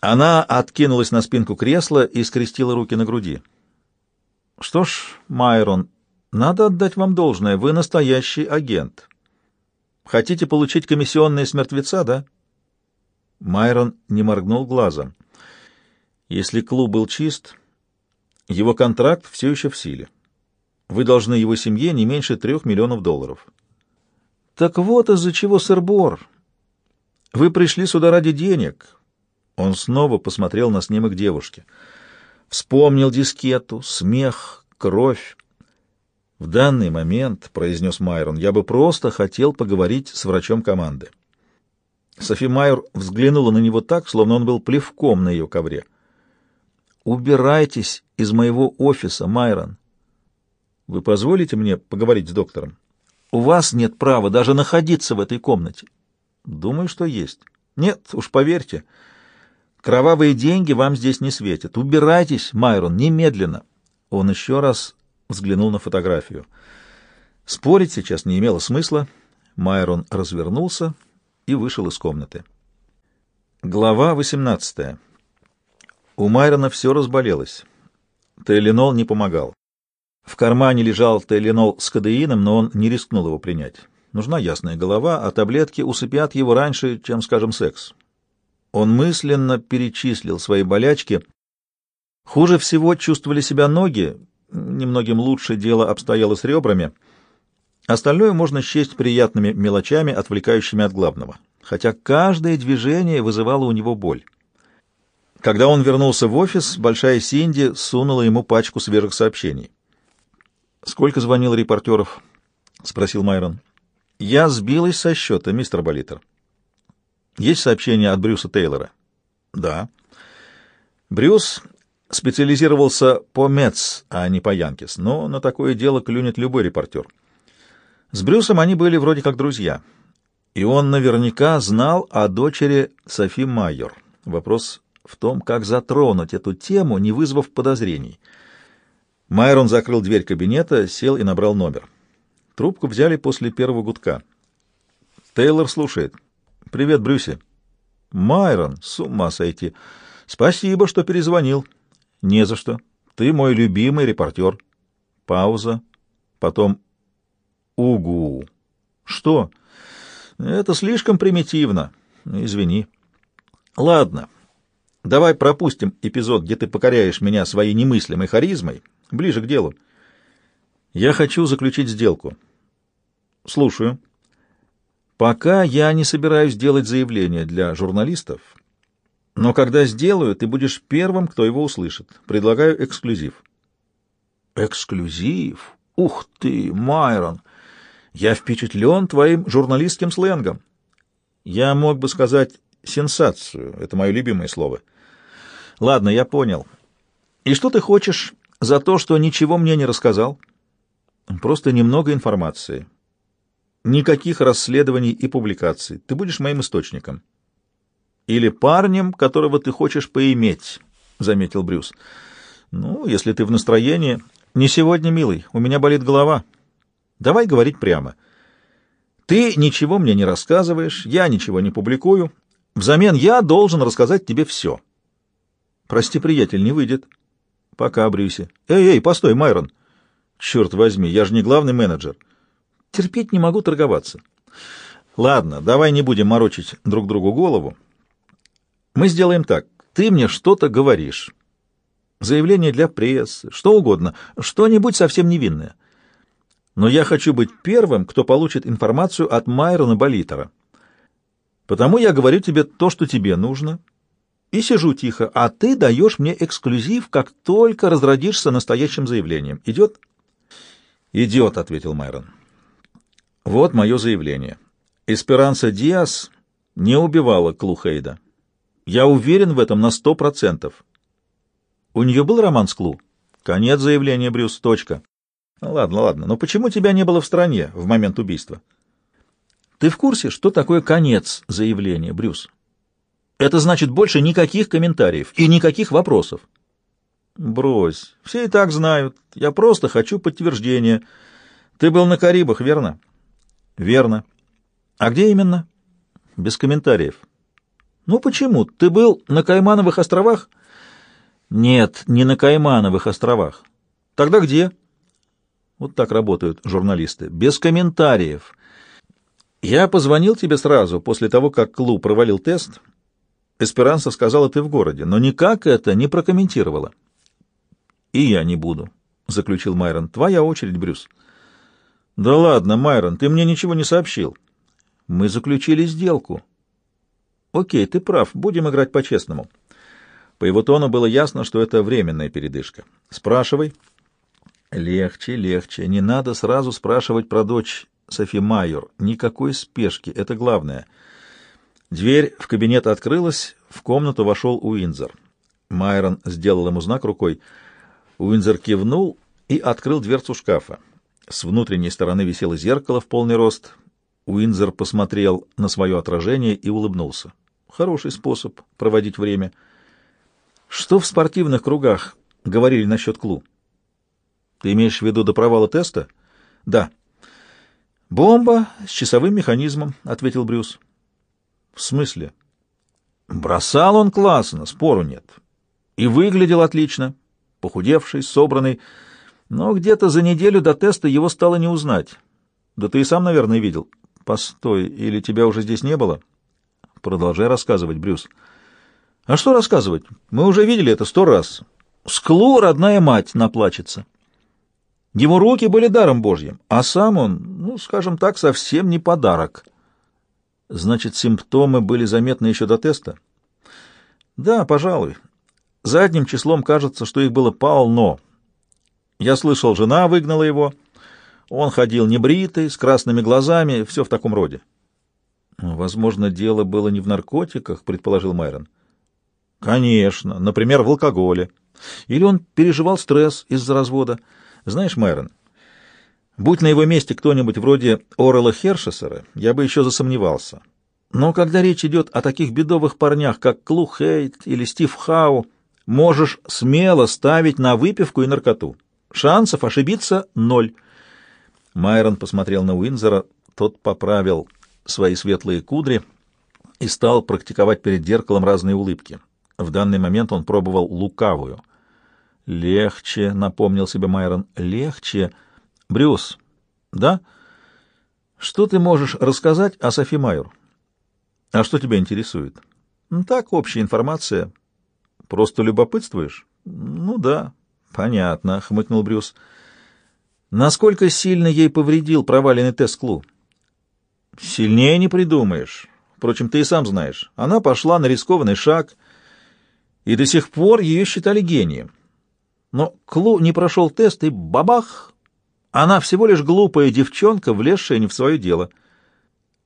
Она откинулась на спинку кресла и скрестила руки на груди. «Что ж, Майрон, надо отдать вам должное, вы настоящий агент. Хотите получить комиссионные с мертвеца, да?» Майрон не моргнул глазом. «Если клуб был чист, его контракт все еще в силе. Вы должны его семье не меньше трех миллионов долларов». «Так вот из-за чего, сэр Бор. Вы пришли сюда ради денег, он снова посмотрел на снимок девушки. Вспомнил дискету, смех, кровь. «В данный момент, — произнес Майрон, — я бы просто хотел поговорить с врачом команды». Софи Майер взглянула на него так, словно он был плевком на ее ковре. «Убирайтесь из моего офиса, Майрон. Вы позволите мне поговорить с доктором? У вас нет права даже находиться в этой комнате». «Думаю, что есть». «Нет, уж поверьте». Кровавые деньги вам здесь не светят. Убирайтесь, Майрон, немедленно. Он еще раз взглянул на фотографию. Спорить сейчас не имело смысла. Майрон развернулся и вышел из комнаты. Глава 18. У Майрона все разболелось. Тейленол не помогал. В кармане лежал Тейленол с кадеином, но он не рискнул его принять. Нужна ясная голова, а таблетки усыпят его раньше, чем, скажем, секс. Он мысленно перечислил свои болячки. Хуже всего чувствовали себя ноги, немногим лучше дело обстояло с ребрами. Остальное можно счесть приятными мелочами, отвлекающими от главного, хотя каждое движение вызывало у него боль. Когда он вернулся в офис, большая Синди сунула ему пачку свежих сообщений. «Сколько звонил репортеров?» — спросил Майрон. «Я сбилась со счета, мистер Болитер». Есть сообщение от Брюса Тейлора? Да. Брюс специализировался по Мец, а не по Янкис, но на такое дело клюнет любой репортер. С Брюсом они были вроде как друзья, и он наверняка знал о дочери Софи Майор. Вопрос в том, как затронуть эту тему, не вызвав подозрений. Майрон закрыл дверь кабинета, сел и набрал номер. Трубку взяли после первого гудка. Тейлор слушает. «Привет, Брюси». «Майрон, с ума сойти. Спасибо, что перезвонил». «Не за что. Ты мой любимый репортер». Пауза. Потом «Угу». «Что?» «Это слишком примитивно. Извини». «Ладно. Давай пропустим эпизод, где ты покоряешь меня своей немыслимой харизмой. Ближе к делу. Я хочу заключить сделку». «Слушаю». Пока я не собираюсь делать заявление для журналистов, но когда сделаю, ты будешь первым, кто его услышит. Предлагаю эксклюзив. Эксклюзив? Ух ты, Майрон! Я впечатлен твоим журналистским сленгом. Я мог бы сказать сенсацию. Это мое любимое слово. Ладно, я понял. И что ты хочешь за то, что ничего мне не рассказал? Просто немного информации. Никаких расследований и публикаций. Ты будешь моим источником. Или парнем, которого ты хочешь поиметь, — заметил Брюс. Ну, если ты в настроении... Не сегодня, милый, у меня болит голова. Давай говорить прямо. Ты ничего мне не рассказываешь, я ничего не публикую. Взамен я должен рассказать тебе все. Прости, приятель, не выйдет. Пока, Брюси. Эй, эй, постой, Майрон. Черт возьми, я же не главный менеджер. — Терпеть не могу торговаться. Ладно, давай не будем морочить друг другу голову. Мы сделаем так. Ты мне что-то говоришь. Заявление для прессы, что угодно, что-нибудь совсем невинное. Но я хочу быть первым, кто получит информацию от Майрона Болитера. Потому я говорю тебе то, что тебе нужно, и сижу тихо, а ты даешь мне эксклюзив, как только разродишься настоящим заявлением. Идет? Идет, — ответил Майрон. Вот мое заявление. Эсперанса Диас не убивала Клухейда. Я уверен в этом на сто процентов. У нее был роман с Клу? Конец заявления, Брюс, точка. Ладно, ладно, но почему тебя не было в стране в момент убийства? Ты в курсе, что такое конец заявления, Брюс? Это значит больше никаких комментариев и никаких вопросов. Брось, все и так знают. Я просто хочу подтверждения. Ты был на Карибах, верно? Верно. А где именно? Без комментариев. Ну почему? Ты был на Каймановых островах? Нет, не на Каймановых островах. Тогда где? Вот так работают журналисты. Без комментариев. Я позвонил тебе сразу, после того, как Клу провалил тест. Эсперанса сказала, ты в городе, но никак это не прокомментировала. И я не буду, заключил Майрон. Твоя очередь, Брюс. Да ладно, Майрон, ты мне ничего не сообщил. Мы заключили сделку. Окей, ты прав, будем играть по-честному. По его тону было ясно, что это временная передышка. Спрашивай. Легче, легче. Не надо сразу спрашивать про дочь Софи Майор. Никакой спешки, это главное. Дверь в кабинет открылась, в комнату вошел Уинзер. Майрон сделал ему знак рукой. Уинзер кивнул и открыл дверцу шкафа. С внутренней стороны висело зеркало в полный рост. Уинзер посмотрел на свое отражение и улыбнулся. Хороший способ проводить время — что в спортивных кругах говорили насчет Клу? Ты имеешь в виду до провала теста? Да. Бомба с часовым механизмом, ответил Брюс. В смысле? Бросал он классно, спору нет. И выглядел отлично, похудевший, собранный, но где-то за неделю до теста его стало не узнать. Да ты и сам, наверное, видел. Постой, или тебя уже здесь не было? Продолжай рассказывать, Брюс. А что рассказывать? Мы уже видели это сто раз. Склу родная мать наплачется. Его руки были даром Божьим, а сам он, ну, скажем так, совсем не подарок. Значит, симптомы были заметны еще до теста? Да, пожалуй. Задним числом кажется, что их было полно. Я слышал, жена выгнала его. Он ходил небритый, с красными глазами, все в таком роде. Возможно, дело было не в наркотиках, предположил Майрон. Конечно, например, в алкоголе. Или он переживал стресс из-за развода. Знаешь, Майрон, будь на его месте кто-нибудь вроде Орела Хершесера, я бы еще засомневался. Но когда речь идет о таких бедовых парнях, как Клу Хейт или Стив Хау, можешь смело ставить на выпивку и наркоту. Шансов ошибиться — ноль. Майрон посмотрел на Уинзера, тот поправил свои светлые кудри и стал практиковать перед зеркалом разные улыбки. В данный момент он пробовал лукавую. «Легче», — напомнил себе Майрон, — «легче». «Брюс, да? Что ты можешь рассказать о Софи Майор?» «А что тебя интересует?» «Так, общая информация». «Просто любопытствуешь?» «Ну да». «Понятно», — хмыкнул Брюс. «Насколько сильно ей повредил проваленный тест Клу?» «Сильнее не придумаешь. Впрочем, ты и сам знаешь. Она пошла на рискованный шаг — и до сих пор ее считали гением. Но Клу не прошел тест, и бабах! Она всего лишь глупая девчонка, влезшая не в свое дело —